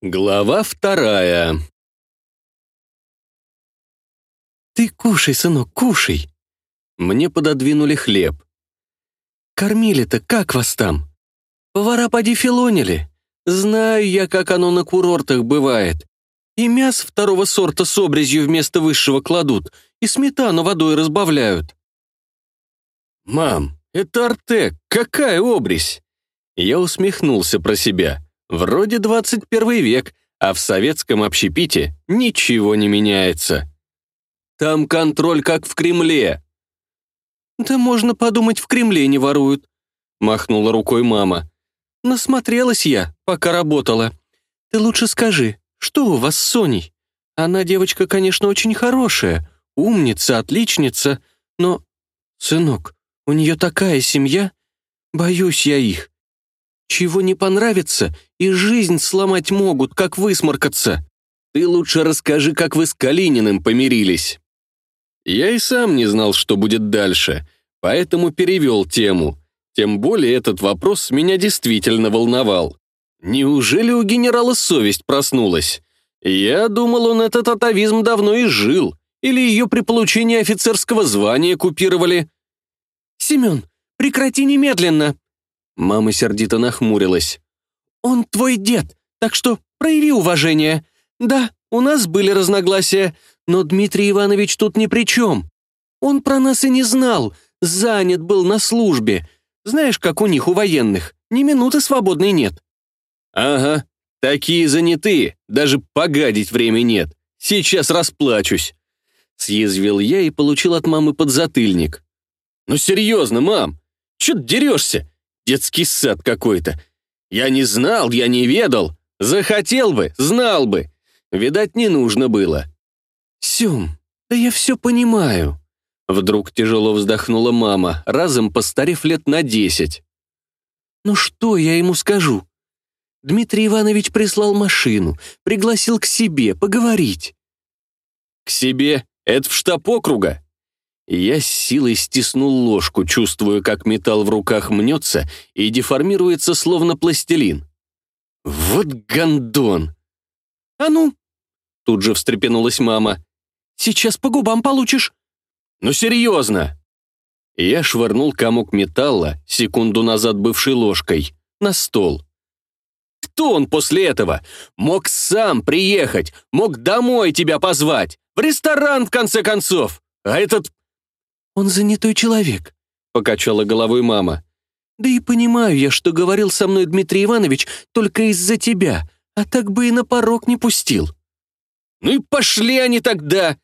Глава вторая «Ты кушай, сынок, кушай!» Мне пододвинули хлеб. «Кормили-то как вас там? Повара поди филонили. Знаю я, как оно на курортах бывает. И мясо второго сорта с обрезью вместо высшего кладут, и сметану водой разбавляют». «Мам, это Артек, какая обрезь?» Я усмехнулся про себя. Вроде 21 век, а в советском общепите ничего не меняется. Там контроль как в Кремле. «Да можно подумать, в Кремле не воруют», — махнула рукой мама. «Насмотрелась я, пока работала. Ты лучше скажи, что у вас с Соней? Она девочка, конечно, очень хорошая, умница, отличница, но... Сынок, у нее такая семья, боюсь я их. Чего не понравится, и жизнь сломать могут, как высморкаться. Ты лучше расскажи, как вы с Калининым помирились. Я и сам не знал, что будет дальше, поэтому перевел тему. Тем более этот вопрос меня действительно волновал. Неужели у генерала совесть проснулась? Я думал, он этот атовизм давно и жил, или ее при получении офицерского звания купировали. «Семен, прекрати немедленно!» Мама сердито нахмурилась. «Он твой дед, так что прояви уважение. Да, у нас были разногласия, но Дмитрий Иванович тут ни при чем. Он про нас и не знал, занят был на службе. Знаешь, как у них, у военных, ни минуты свободной нет». «Ага, такие занятые, даже погадить время нет. Сейчас расплачусь». Съязвил я и получил от мамы подзатыльник. «Ну серьезно, мам, чё ты дерешься? Детский сад какой-то. Я не знал, я не ведал. Захотел бы, знал бы. Видать, не нужно было. «Сем, да я все понимаю». Вдруг тяжело вздохнула мама, разом постарев лет на десять. «Ну что я ему скажу? Дмитрий Иванович прислал машину, пригласил к себе поговорить». «К себе? Это в штаб округа?» Я с силой стиснул ложку, чувствуя, как металл в руках мнется и деформируется, словно пластилин. «Вот гондон!» «А ну!» Тут же встрепенулась мама. «Сейчас по губам получишь!» «Ну серьезно!» Я швырнул комок металла, секунду назад бывшей ложкой, на стол. «Кто он после этого? Мог сам приехать, мог домой тебя позвать, в ресторан, в конце концов, а этот «Он занятой человек», — покачала головой мама. «Да и понимаю я, что говорил со мной Дмитрий Иванович только из-за тебя, а так бы и на порог не пустил». «Ну и пошли они тогда!»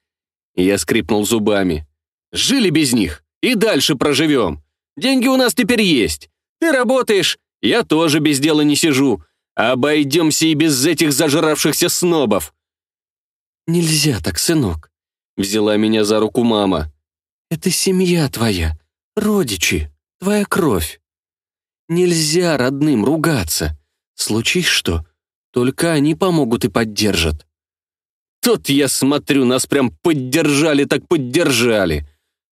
Я скрипнул зубами. «Жили без них, и дальше проживем. Деньги у нас теперь есть. Ты работаешь, я тоже без дела не сижу. Обойдемся и без этих зажравшихся снобов». «Нельзя так, сынок», — взяла меня за руку мама. Это семья твоя, родичи, твоя кровь. Нельзя родным ругаться. Случись что, только они помогут и поддержат. Тут я смотрю, нас прям поддержали, так поддержали.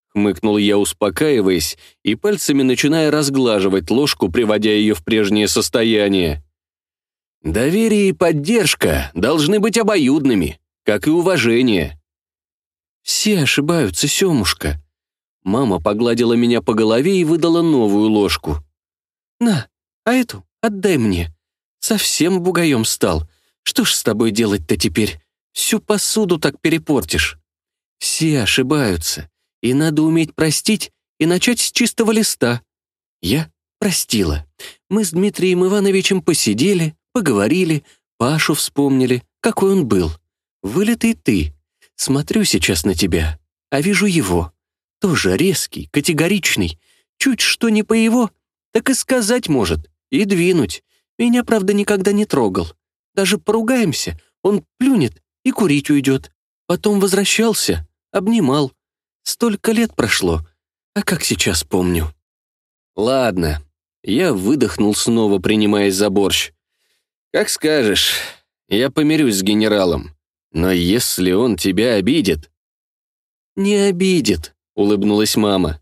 Хмыкнул я, успокаиваясь, и пальцами начиная разглаживать ложку, приводя ее в прежнее состояние. Доверие и поддержка должны быть обоюдными, как и уважение. Все ошибаются, Семушка. Мама погладила меня по голове и выдала новую ложку. «На, а эту отдай мне. Совсем бугаем стал. Что ж с тобой делать-то теперь? Всю посуду так перепортишь. Все ошибаются, и надо уметь простить и начать с чистого листа. Я простила. Мы с Дмитрием Ивановичем посидели, поговорили, Пашу вспомнили, какой он был. Вылитый ты. Смотрю сейчас на тебя, а вижу его. Тоже резкий, категоричный. Чуть что не по его, так и сказать может, и двинуть. Меня, правда, никогда не трогал. Даже поругаемся, он плюнет и курить уйдет. Потом возвращался, обнимал. Столько лет прошло, а как сейчас помню. Ладно, я выдохнул снова, принимаясь за борщ. Как скажешь, я помирюсь с генералом. Но если он тебя обидит... Не обидит, — улыбнулась мама.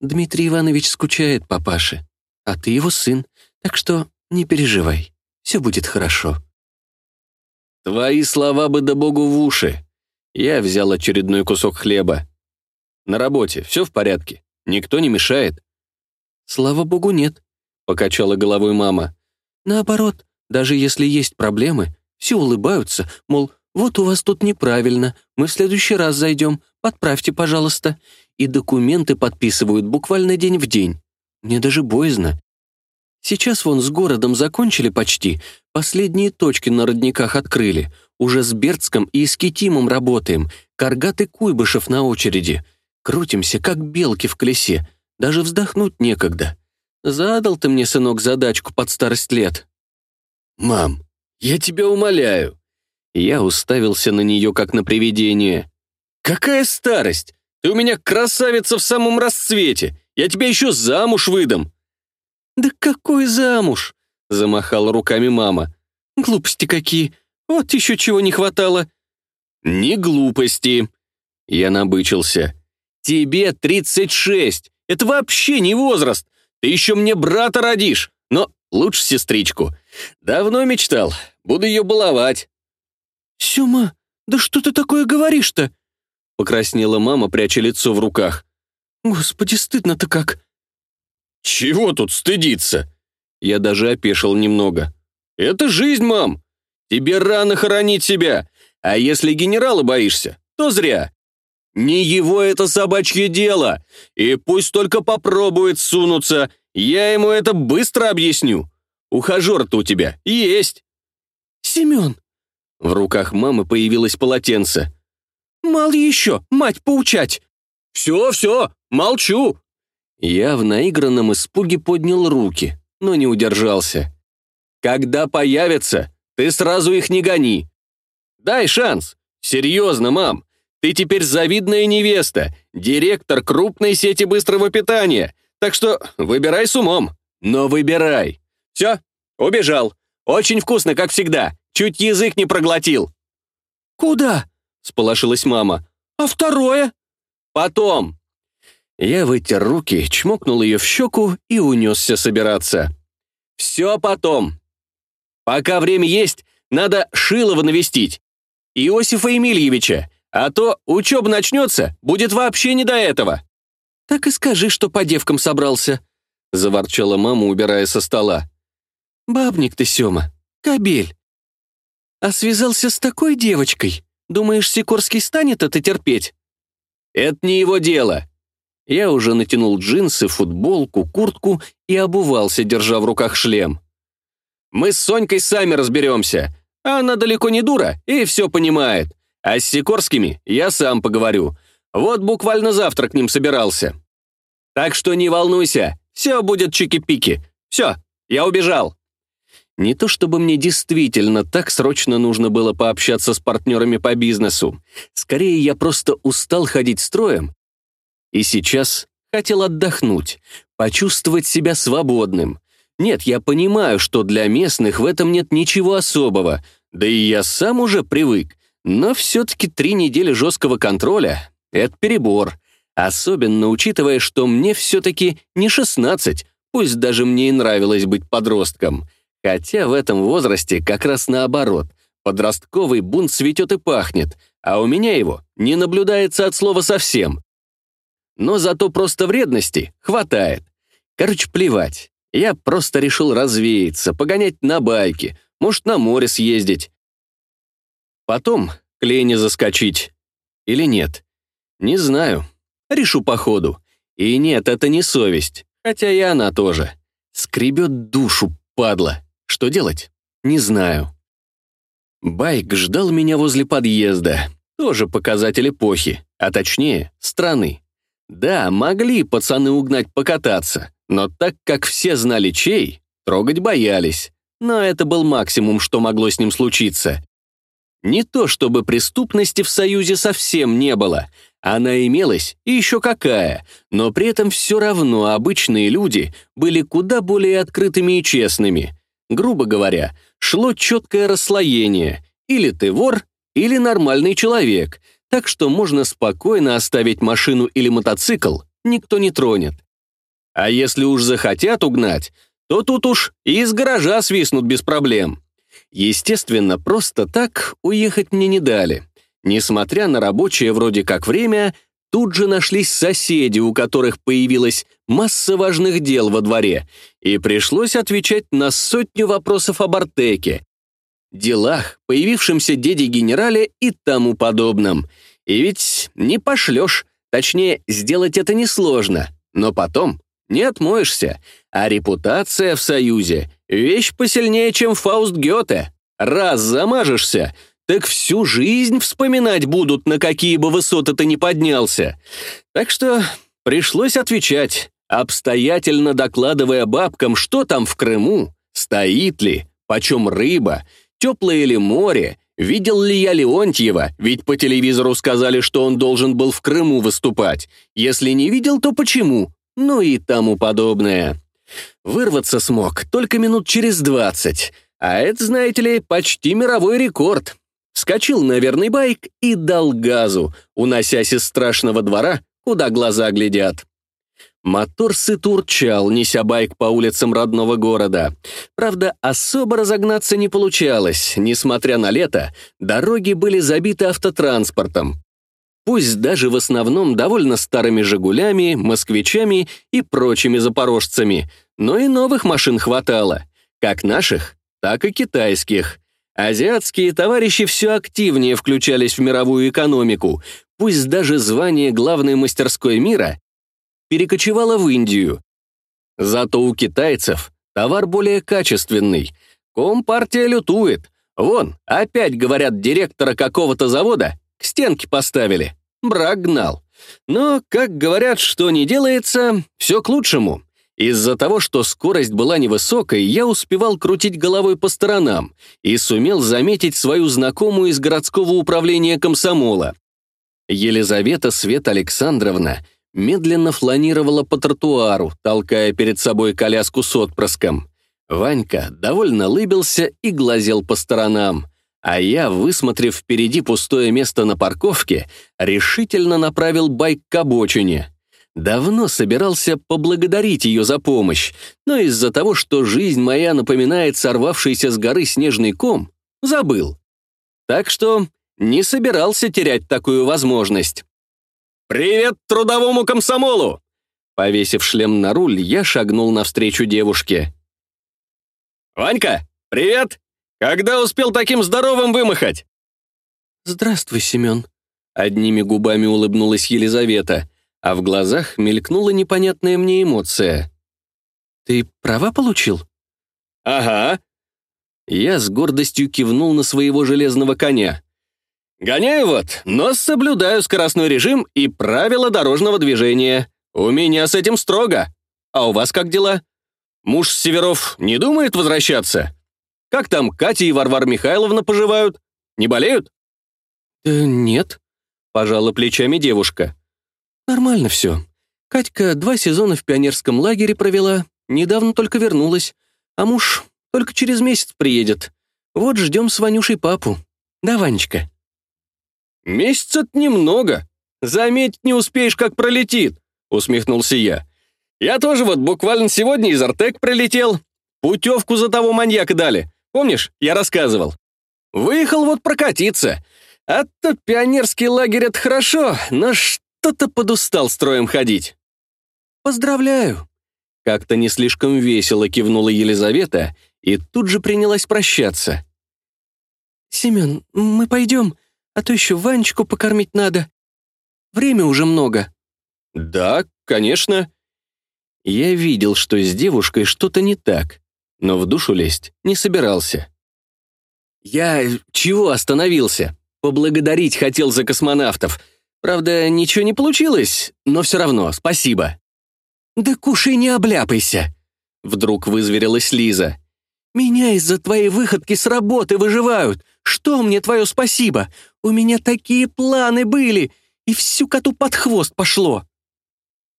«Дмитрий Иванович скучает по Паше, а ты его сын, так что не переживай, все будет хорошо». Твои слова бы да богу в уши. Я взял очередной кусок хлеба. На работе все в порядке? Никто не мешает? Слава богу, нет, покачала головой мама. Наоборот, даже если есть проблемы, все улыбаются, мол, вот у вас тут неправильно, мы в следующий раз зайдем, подправьте, пожалуйста. И документы подписывают буквально день в день. Мне даже боязно. Сейчас вон с городом закончили почти, последние точки на родниках открыли. Уже с Бердском и Искитимом работаем, Каргат и Куйбышев на очереди. Крутимся, как белки в колесе, даже вздохнуть некогда. Задал ты мне, сынок, задачку под старость лет. «Мам, я тебя умоляю». Я уставился на нее, как на привидение. «Какая старость? Ты у меня красавица в самом расцвете. Я тебя еще замуж выдам. «Да какой замуж?» — замахала руками мама. «Глупости какие! Вот еще чего не хватало!» «Не глупости!» Я набычился. «Тебе 36! Это вообще не возраст! Ты еще мне брата родишь, но лучше сестричку. Давно мечтал, буду ее баловать». «Сема, да что ты такое говоришь-то?» Покраснела мама, пряча лицо в руках. «Господи, стыдно-то как!» «Чего тут стыдиться?» Я даже опешил немного. «Это жизнь, мам! Тебе рано хоронить себя, а если генерала боишься, то зря. Не его это собачье дело, и пусть только попробует сунуться, я ему это быстро объясню. Ухажер-то у тебя есть». «Семен!» В руках мамы появилось полотенце. «Мал еще, мать поучать!» «Все, все, молчу!» Я в наигранном испуге поднял руки, но не удержался. «Когда появятся, ты сразу их не гони. Дай шанс. Серьезно, мам. Ты теперь завидная невеста, директор крупной сети быстрого питания. Так что выбирай с умом. Но выбирай. Все, убежал. Очень вкусно, как всегда. Чуть язык не проглотил». «Куда?» — сполошилась мама. «А второе?» «Потом. Я вытер руки, чмокнул ее в щеку и унесся собираться. «Все потом. Пока время есть, надо Шилова навестить. Иосифа Емельевича, а то учеба начнется, будет вообще не до этого». «Так и скажи, что по девкам собрался», — заворчала мама, убирая со стола. «Бабник ты, Сема, кобель. А связался с такой девочкой. Думаешь, Сикорский станет это терпеть?» «Это не его дело», я уже натянул джинсы, футболку, куртку и обувался, держа в руках шлем. «Мы с Сонькой сами разберемся. Она далеко не дура и все понимает. А с Сикорскими я сам поговорю. Вот буквально завтра к ним собирался. Так что не волнуйся, все будет чики-пики. Все, я убежал». Не то чтобы мне действительно так срочно нужно было пообщаться с партнерами по бизнесу. Скорее, я просто устал ходить строем и сейчас хотел отдохнуть, почувствовать себя свободным. Нет, я понимаю, что для местных в этом нет ничего особого, да и я сам уже привык, но все-таки три недели жесткого контроля — это перебор, особенно учитывая, что мне все-таки не 16, пусть даже мне и нравилось быть подростком. Хотя в этом возрасте как раз наоборот, подростковый бунт цветет и пахнет, а у меня его не наблюдается от слова совсем но зато просто вредности хватает. Короче, плевать. Я просто решил развеяться, погонять на байке, может, на море съездить. Потом к Лене заскочить. Или нет? Не знаю. Решу по ходу. И нет, это не совесть, хотя и она тоже. Скребет душу, падла. Что делать? Не знаю. Байк ждал меня возле подъезда. Тоже показатель эпохи, а точнее, страны. Да, могли пацаны угнать покататься, но так как все знали чей, трогать боялись. Но это был максимум, что могло с ним случиться. Не то чтобы преступности в Союзе совсем не было. Она имелась, и еще какая, но при этом все равно обычные люди были куда более открытыми и честными. Грубо говоря, шло четкое расслоение. Или ты вор, или нормальный человек — так что можно спокойно оставить машину или мотоцикл, никто не тронет. А если уж захотят угнать, то тут уж и из гаража свистнут без проблем. Естественно, просто так уехать мне не дали. Несмотря на рабочее вроде как время, тут же нашлись соседи, у которых появилась масса важных дел во дворе, и пришлось отвечать на сотню вопросов об Артеке, делах, появившемся деде-генерале и тому подобном. И ведь не пошлешь, точнее, сделать это несложно, но потом не отмоешься, а репутация в Союзе — вещь посильнее, чем Фауст Гёте. Раз замажешься, так всю жизнь вспоминать будут, на какие бы высоты ты ни поднялся. Так что пришлось отвечать, обстоятельно докладывая бабкам, что там в Крыму, стоит ли, почем рыба, теплое ли море, видел ли я Леонтьева, ведь по телевизору сказали, что он должен был в Крыму выступать. Если не видел, то почему? Ну и тому подобное. Вырваться смог только минут через двадцать, а это, знаете ли, почти мировой рекорд. Вскочил на верный байк и дал газу, уносясь из страшного двора, куда глаза глядят. Мотор сыт урчал, неся байк по улицам родного города. Правда, особо разогнаться не получалось. Несмотря на лето, дороги были забиты автотранспортом. Пусть даже в основном довольно старыми «Жигулями», «Москвичами» и прочими запорожцами, но и новых машин хватало. Как наших, так и китайских. Азиатские товарищи все активнее включались в мировую экономику, пусть даже звание главной мастерской мира перекочевало в Индию. Зато у китайцев товар более качественный. Компартия лютует. Вон, опять, говорят, директора какого-то завода к стенке поставили. Брак гнал. Но, как говорят, что не делается, все к лучшему. Из-за того, что скорость была невысокой, я успевал крутить головой по сторонам и сумел заметить свою знакомую из городского управления комсомола. Елизавета Свет Александровна медленно фланировала по тротуару, толкая перед собой коляску с отпрыском. Ванька довольно лыбился и глазел по сторонам, а я, высмотрев впереди пустое место на парковке, решительно направил байк к обочине — Давно собирался поблагодарить ее за помощь, но из-за того, что жизнь моя напоминает сорвавшийся с горы снежный ком, забыл. Так что не собирался терять такую возможность. «Привет трудовому комсомолу!» Повесив шлем на руль, я шагнул навстречу девушке. «Ванька, привет! Когда успел таким здоровым вымахать?» «Здравствуй, Семен», — одними губами улыбнулась Елизавета — а в глазах мелькнула непонятная мне эмоция. «Ты права получил?» «Ага». Я с гордостью кивнул на своего железного коня. «Гоняю вот, но соблюдаю скоростной режим и правила дорожного движения. У меня с этим строго. А у вас как дела? Муж Северов не думает возвращаться? Как там Катя и Варвара Михайловна поживают? Не болеют?» «Да нет», — пожала плечами девушка. «Нормально все. Катька два сезона в пионерском лагере провела, недавно только вернулась, а муж только через месяц приедет. Вот ждем с Ванюшей папу. Да, Ванечка?» «Месяца немного. Заметить не успеешь, как пролетит», — усмехнулся я. «Я тоже вот буквально сегодня из Артек прилетел. Путевку за того маньяка дали. Помнишь, я рассказывал? Выехал вот прокатиться. А-то пионерский лагерь — это хорошо, но что-то подустал строем ходить. Поздравляю. Как-то не слишком весело кивнула Елизавета и тут же принялась прощаться. «Семен, мы пойдем, а то еще Ванечку покормить надо. Время уже много». «Да, конечно». Я видел, что с девушкой что-то не так, но в душу лезть не собирался. «Я чего остановился? Поблагодарить хотел за космонавтов», Правда, ничего не получилось, но все равно спасибо». «Да кушай, не обляпайся!» Вдруг вызверилась Лиза. «Меня из-за твоей выходки с работы выживают. Что мне твое спасибо? У меня такие планы были, и всю коту под хвост пошло».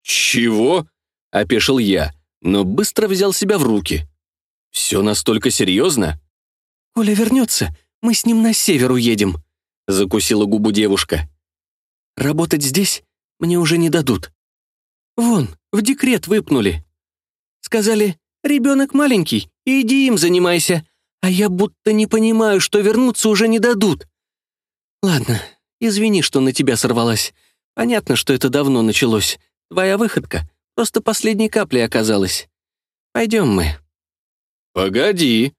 «Чего?» — опешил я, но быстро взял себя в руки. «Все настолько серьезно?» «Коля вернется, мы с ним на север уедем», — закусила губу девушка. Работать здесь мне уже не дадут. Вон, в декрет выпнули. Сказали, ребенок маленький, иди им занимайся. А я будто не понимаю, что вернуться уже не дадут. Ладно, извини, что на тебя сорвалась. Понятно, что это давно началось. Твоя выходка просто последней каплей оказалась. Пойдем мы». «Погоди».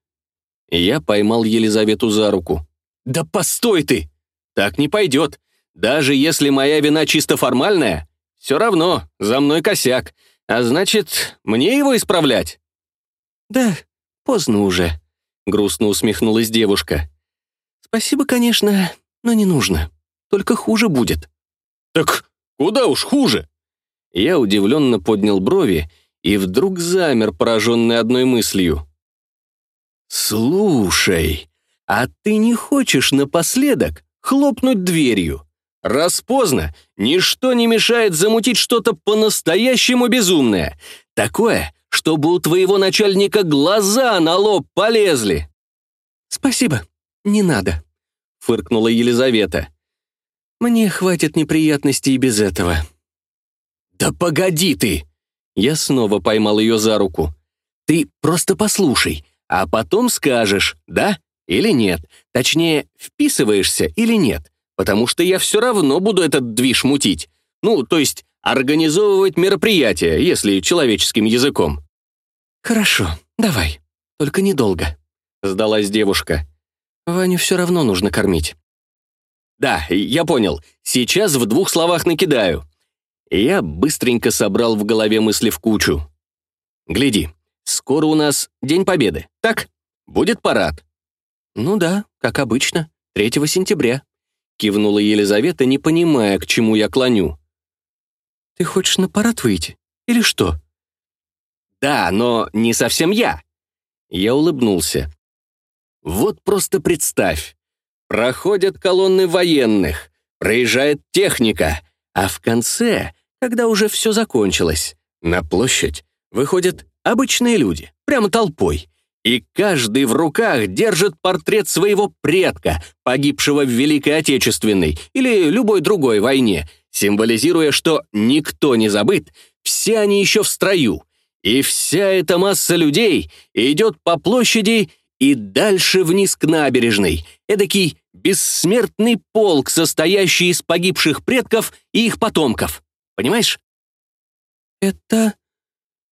Я поймал Елизавету за руку. «Да постой ты! Так не пойдет. Даже если моя вина чисто формальная, все равно, за мной косяк. А значит, мне его исправлять?» «Да, поздно уже», — грустно усмехнулась девушка. «Спасибо, конечно, но не нужно. Только хуже будет». «Так куда уж хуже?» Я удивленно поднял брови и вдруг замер, пораженный одной мыслью. «Слушай, а ты не хочешь напоследок хлопнуть дверью? Раз поздно, ничто не мешает замутить что-то по-настоящему безумное. Такое, чтобы у твоего начальника глаза на лоб полезли». «Спасибо, не надо», — фыркнула Елизавета. «Мне хватит неприятностей и без этого». «Да погоди ты!» Я снова поймал ее за руку. «Ты просто послушай, а потом скажешь, да или нет. Точнее, вписываешься или нет, потому что я все равно буду этот движ мутить. Ну, то есть организовывать мероприятие, если человеческим языком». «Хорошо, давай, только недолго», — сдалась девушка. «Ваню все равно нужно кормить». «Да, я понял. Сейчас в двух словах накидаю». Я быстренько собрал в голове мысли в кучу. «Гляди, скоро у нас День Победы, так? Будет парад». «Ну да, как обычно, 3 сентября», — кивнула Елизавета, не понимая, к чему я клоню. «Ты хочешь на парад выйти? Или что?» «Да, но не совсем я». Я улыбнулся. «Вот просто представь. Проходят колонны военных, проезжает техника, а в конце, когда уже все закончилось, на площадь выходят обычные люди, прямо толпой, и каждый в руках держит портрет своего предка, погибшего в Великой Отечественной или любой другой войне, символизируя, что никто не забыт, все они еще в строю, и вся эта масса людей идет по площади и дальше вниз к набережной, эдакий бессмертный полк, состоящий из погибших предков и их потомков. Понимаешь? Это...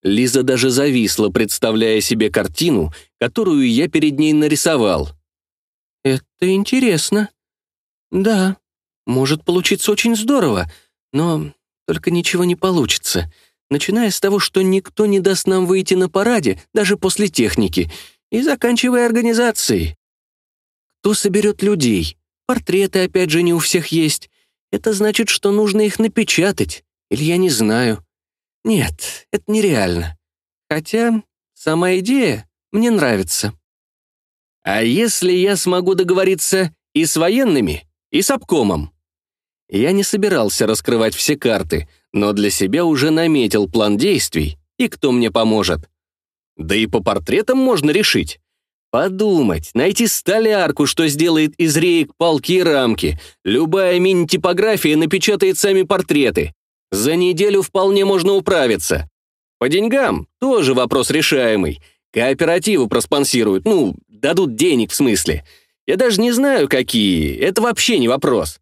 Лиза даже зависла, представляя себе картину, которую я перед ней нарисовал. Это интересно. Да, может получиться очень здорово, но только ничего не получится. Начиная с того, что никто не даст нам выйти на параде, даже после техники, и заканчивая организацией. Кто соберет людей? Портреты, опять же, не у всех есть. Это значит, что нужно их напечатать. Или я не знаю. Нет, это нереально. Хотя сама идея мне нравится. А если я смогу договориться и с военными, и с обкомом? Я не собирался раскрывать все карты, но для себя уже наметил план действий, и кто мне поможет. Да и по портретам можно решить. Подумать, найти столярку, что сделает из реек палки и рамки. Любая мини-типография напечатает сами портреты. За неделю вполне можно управиться. По деньгам тоже вопрос решаемый. Кооперативы проспонсируют, ну, дадут денег в смысле. Я даже не знаю, какие, это вообще не вопрос.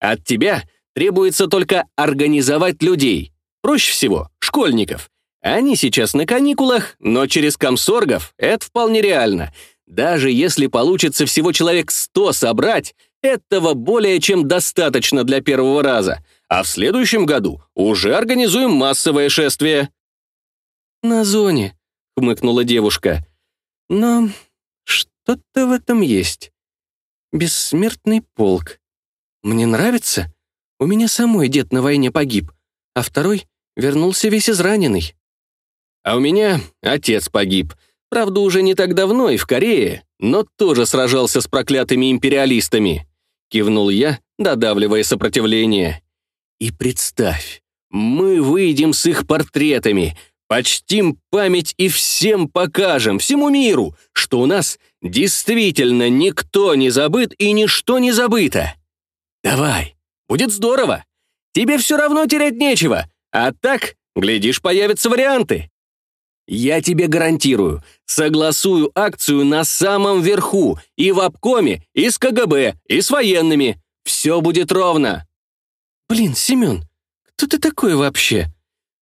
От тебя требуется только организовать людей. Проще всего, школьников. Они сейчас на каникулах, но через комсоргов это вполне реально. Даже если получится всего человек сто собрать, этого более чем достаточно для первого раза. А в следующем году уже организуем массовое шествие. «На зоне», — хмыкнула девушка. «Но что-то в этом есть. Бессмертный полк. Мне нравится. У меня самой дед на войне погиб, а второй вернулся весь израненный. А у меня отец погиб. Правда, уже не так давно и в Корее, но тоже сражался с проклятыми империалистами. Кивнул я, додавливая сопротивление. И представь, мы выйдем с их портретами, почтим память и всем покажем, всему миру, что у нас действительно никто не забыт и ничто не забыто. Давай, будет здорово. Тебе все равно терять нечего, а так, глядишь, появятся варианты. Я тебе гарантирую, согласую акцию на самом верху, и в обкоме, и с КГБ, и с военными. Все будет ровно». «Блин, Семен, кто ты такой вообще?»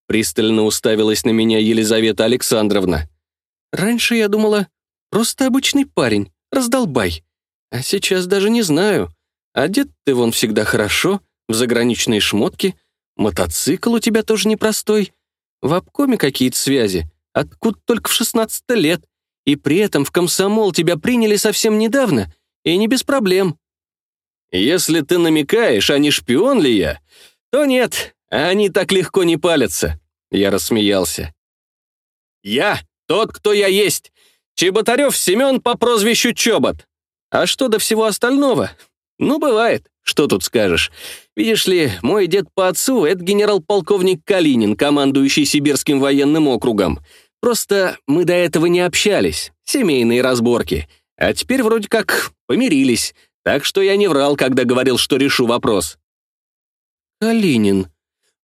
Пристально уставилась на меня Елизавета Александровна. «Раньше я думала, просто обычный парень, раздолбай. А сейчас даже не знаю. Одет ты вон всегда хорошо, в заграничные шмотки, мотоцикл у тебя тоже непростой, в обкоме какие-то связи, откуда только в 16 лет, и при этом в комсомол тебя приняли совсем недавно, и не без проблем». «Если ты намекаешь, а не шпион ли я, то нет, они так легко не палятся», — я рассмеялся. «Я тот, кто я есть. Чеботарев Семен по прозвищу Чобот. А что до всего остального? Ну, бывает. Что тут скажешь? Видишь ли, мой дед по отцу — это генерал-полковник Калинин, командующий Сибирским военным округом. Просто мы до этого не общались. Семейные разборки. А теперь вроде как помирились. Так что я не врал, когда говорил, что решу вопрос. Калинин.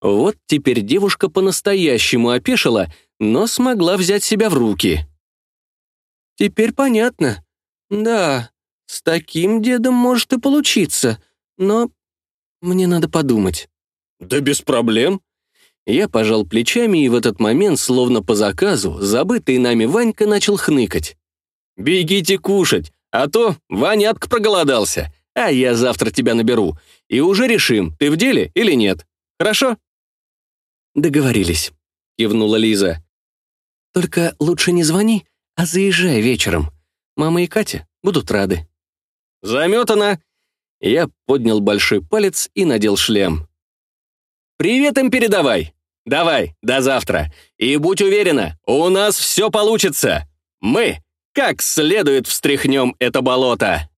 Вот теперь девушка по-настоящему опешила, но смогла взять себя в руки. Теперь понятно. Да, с таким дедом может и получиться, но мне надо подумать». «Да без проблем». Я пожал плечами, и в этот момент, словно по заказу, забытый нами Ванька начал хныкать. «Бегите кушать, а то Ванятка проголодался, а я завтра тебя наберу, и уже решим, ты в деле или нет. Хорошо?» «Договорились», — кивнула Лиза. «Только лучше не звони, а заезжай вечером. Мама и Катя будут рады». «Заметано!» Я поднял большой палец и надел шлем. «Привет им передавай! Давай, до завтра! И будь уверена, у нас все получится! Мы как следует встряхнем это болото!»